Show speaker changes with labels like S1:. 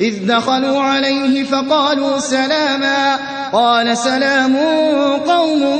S1: إذ دخلوا عليه فقالوا سلاما. قال سلام قوم